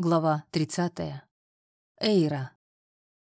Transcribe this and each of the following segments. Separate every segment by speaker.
Speaker 1: Глава 30. Эйра.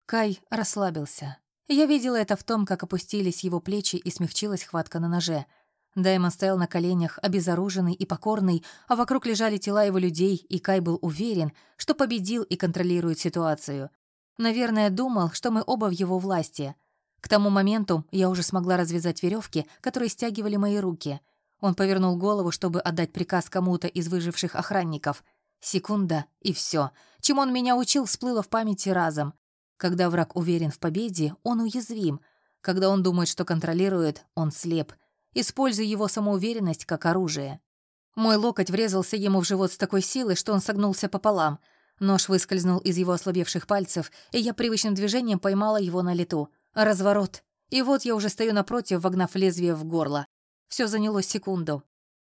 Speaker 1: Кай расслабился. Я видела это в том, как опустились его плечи и смягчилась хватка на ноже. Даймон стоял на коленях, обезоруженный и покорный, а вокруг лежали тела его людей, и Кай был уверен, что победил и контролирует ситуацию. Наверное, думал, что мы оба в его власти. К тому моменту я уже смогла развязать веревки, которые стягивали мои руки. Он повернул голову, чтобы отдать приказ кому-то из выживших охранников — Секунда, и все. Чем он меня учил, всплыло в памяти разом. Когда враг уверен в победе, он уязвим. Когда он думает, что контролирует, он слеп. Используй его самоуверенность как оружие. Мой локоть врезался ему в живот с такой силой, что он согнулся пополам. Нож выскользнул из его ослабевших пальцев, и я привычным движением поймала его на лету. Разворот. И вот я уже стою напротив, вогнав лезвие в горло. Все заняло секунду.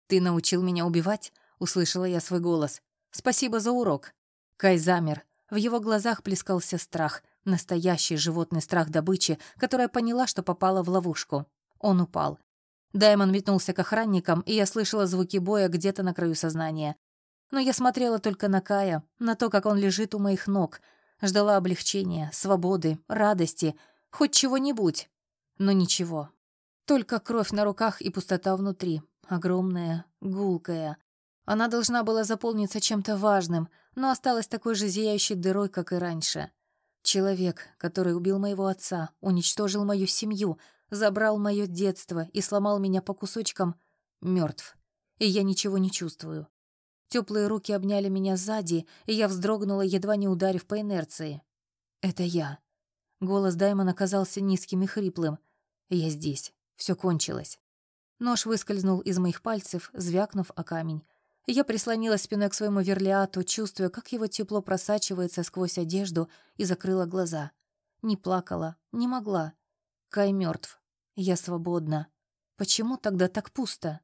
Speaker 1: «Ты научил меня убивать?» — услышала я свой голос. Спасибо за урок. Кай замер. В его глазах плескался страх. Настоящий животный страх добычи, которая поняла, что попала в ловушку. Он упал. Даймон метнулся к охранникам, и я слышала звуки боя где-то на краю сознания. Но я смотрела только на Кая, на то, как он лежит у моих ног. Ждала облегчения, свободы, радости, хоть чего-нибудь. Но ничего. Только кровь на руках и пустота внутри. Огромная, гулкая. Она должна была заполниться чем-то важным, но осталась такой же зияющей дырой, как и раньше. Человек, который убил моего отца, уничтожил мою семью, забрал мое детство и сломал меня по кусочкам, мертв. И я ничего не чувствую. Теплые руки обняли меня сзади, и я вздрогнула, едва не ударив по инерции. «Это я». Голос Даймона казался низким и хриплым. «Я здесь. Все кончилось». Нож выскользнул из моих пальцев, звякнув о камень. Я прислонилась спиной к своему верлиату, чувствуя, как его тепло просачивается сквозь одежду, и закрыла глаза. Не плакала, не могла. Кай мертв. Я свободна. Почему тогда так пусто?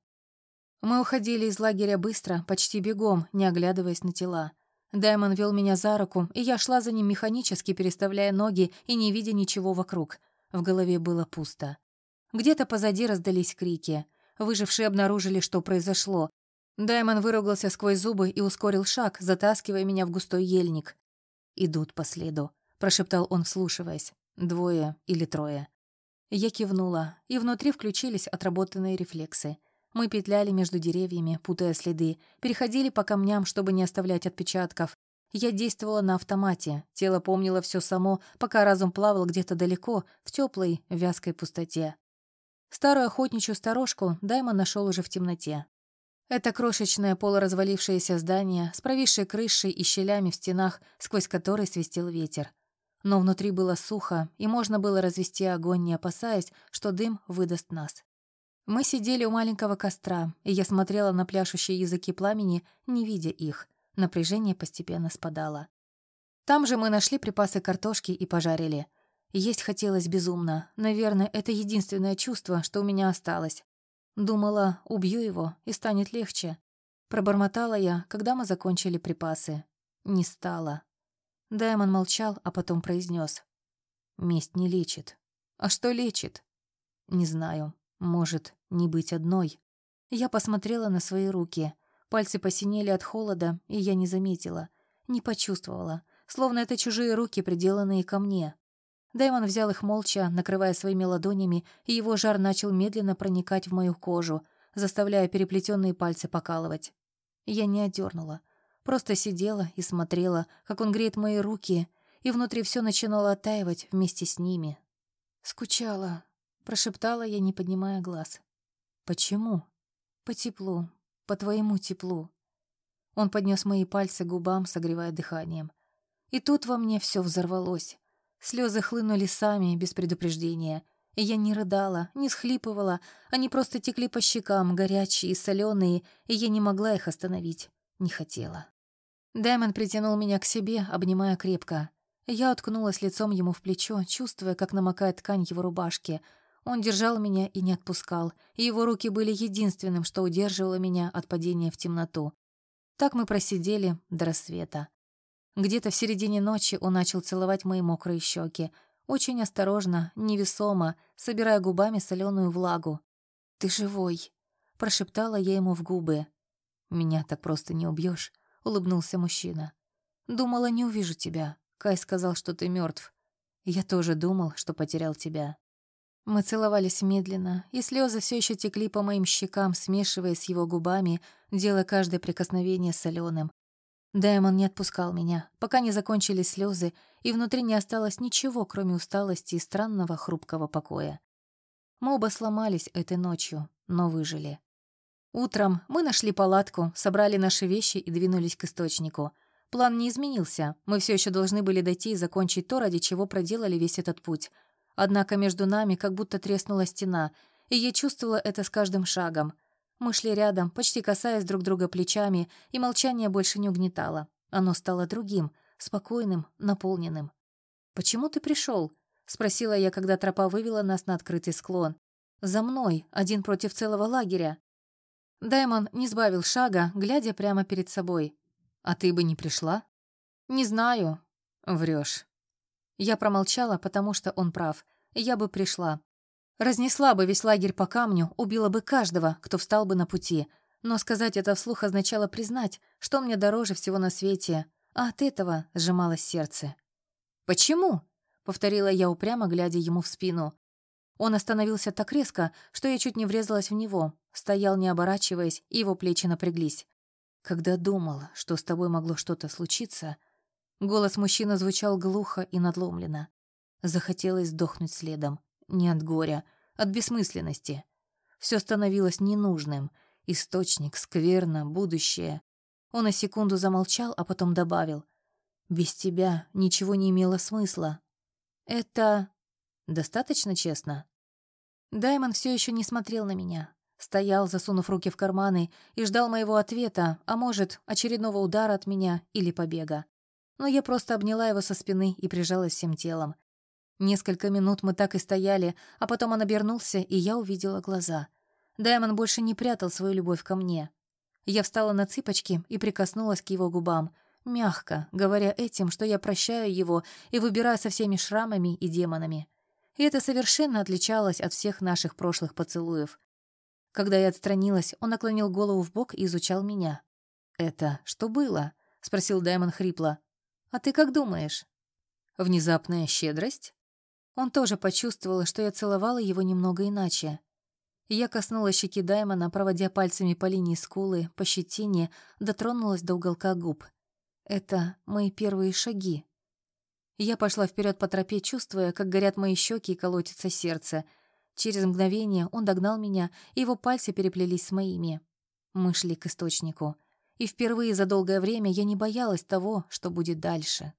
Speaker 1: Мы уходили из лагеря быстро, почти бегом, не оглядываясь на тела. Даймон вел меня за руку, и я шла за ним механически, переставляя ноги и не видя ничего вокруг. В голове было пусто. Где-то позади раздались крики. Выжившие обнаружили, что произошло, Даймон выругался сквозь зубы и ускорил шаг, затаскивая меня в густой ельник. «Идут по следу», — прошептал он, вслушиваясь. «Двое или трое». Я кивнула, и внутри включились отработанные рефлексы. Мы петляли между деревьями, путая следы, переходили по камням, чтобы не оставлять отпечатков. Я действовала на автомате, тело помнило все само, пока разум плавал где-то далеко, в теплой, вязкой пустоте. Старую охотничью сторожку Даймон нашел уже в темноте. Это крошечное полуразвалившееся здание с провисшей крышей и щелями в стенах, сквозь которые свистел ветер. Но внутри было сухо, и можно было развести огонь, не опасаясь, что дым выдаст нас. Мы сидели у маленького костра, и я смотрела на пляшущие языки пламени, не видя их. Напряжение постепенно спадало. Там же мы нашли припасы картошки и пожарили. Есть хотелось безумно. Наверное, это единственное чувство, что у меня осталось. Думала, убью его, и станет легче. Пробормотала я, когда мы закончили припасы. Не стало. Даймон молчал, а потом произнес: «Месть не лечит». «А что лечит?» «Не знаю. Может, не быть одной». Я посмотрела на свои руки. Пальцы посинели от холода, и я не заметила. Не почувствовала. Словно это чужие руки, приделанные ко мне. Дэймон взял их молча, накрывая своими ладонями, и его жар начал медленно проникать в мою кожу, заставляя переплетенные пальцы покалывать. Я не одернула, просто сидела и смотрела, как он греет мои руки, и внутри все начинало оттаивать вместе с ними. «Скучала», — прошептала я, не поднимая глаз. «Почему?» «По теплу, по твоему теплу». Он поднес мои пальцы к губам, согревая дыханием. И тут во мне все взорвалось. Слезы хлынули сами, без предупреждения. Я не рыдала, не схлипывала, они просто текли по щекам, горячие соленые, и я не могла их остановить. Не хотела. Даймон притянул меня к себе, обнимая крепко. Я уткнулась лицом ему в плечо, чувствуя, как намокает ткань его рубашки. Он держал меня и не отпускал, и его руки были единственным, что удерживало меня от падения в темноту. Так мы просидели до рассвета. Где-то в середине ночи он начал целовать мои мокрые щеки, очень осторожно, невесомо, собирая губами соленую влагу. «Ты живой!» — прошептала я ему в губы. «Меня так просто не убьешь», — улыбнулся мужчина. Думала, не увижу тебя. Кай сказал, что ты мертв. Я тоже думал, что потерял тебя. Мы целовались медленно, и слезы все еще текли по моим щекам, смешиваясь с его губами, делая каждое прикосновение соленым. Даймон не отпускал меня, пока не закончились слезы, и внутри не осталось ничего, кроме усталости и странного хрупкого покоя. Мы оба сломались этой ночью, но выжили. Утром мы нашли палатку, собрали наши вещи и двинулись к источнику. План не изменился, мы все еще должны были дойти и закончить то, ради чего проделали весь этот путь. Однако между нами как будто треснула стена, и я чувствовала это с каждым шагом. Мы шли рядом, почти касаясь друг друга плечами, и молчание больше не угнетало. Оно стало другим, спокойным, наполненным. «Почему ты пришел?» — спросила я, когда тропа вывела нас на открытый склон. «За мной, один против целого лагеря». Даймон не сбавил шага, глядя прямо перед собой. «А ты бы не пришла?» «Не знаю». «Врешь». Я промолчала, потому что он прав. Я бы пришла. Разнесла бы весь лагерь по камню, убила бы каждого, кто встал бы на пути. Но сказать это вслух означало признать, что мне дороже всего на свете, а от этого сжималось сердце. «Почему?» — повторила я упрямо, глядя ему в спину. Он остановился так резко, что я чуть не врезалась в него, стоял не оборачиваясь, и его плечи напряглись. «Когда думал, что с тобой могло что-то случиться...» Голос мужчины звучал глухо и надломленно. Захотелось сдохнуть следом. Не от горя, от бессмысленности. Все становилось ненужным. Источник, скверно, будущее. Он на секунду замолчал, а потом добавил. «Без тебя ничего не имело смысла. Это... достаточно честно?» Даймон все еще не смотрел на меня. Стоял, засунув руки в карманы, и ждал моего ответа, а может, очередного удара от меня или побега. Но я просто обняла его со спины и прижалась всем телом. Несколько минут мы так и стояли, а потом он обернулся, и я увидела глаза. Даймон больше не прятал свою любовь ко мне. Я встала на цыпочки и прикоснулась к его губам, мягко, говоря этим, что я прощаю его и выбираю со всеми шрамами и демонами. И это совершенно отличалось от всех наших прошлых поцелуев. Когда я отстранилась, он наклонил голову в бок и изучал меня. «Это что было?» — спросил Даймон хрипло. «А ты как думаешь?» «Внезапная щедрость?» Он тоже почувствовал, что я целовала его немного иначе. Я коснулась щеки Даймона, проводя пальцами по линии скулы, по щетине, дотронулась до уголка губ. Это мои первые шаги. Я пошла вперед по тропе, чувствуя, как горят мои щеки и колотится сердце. Через мгновение он догнал меня, и его пальцы переплелись с моими. Мы шли к источнику. И впервые за долгое время я не боялась того, что будет дальше.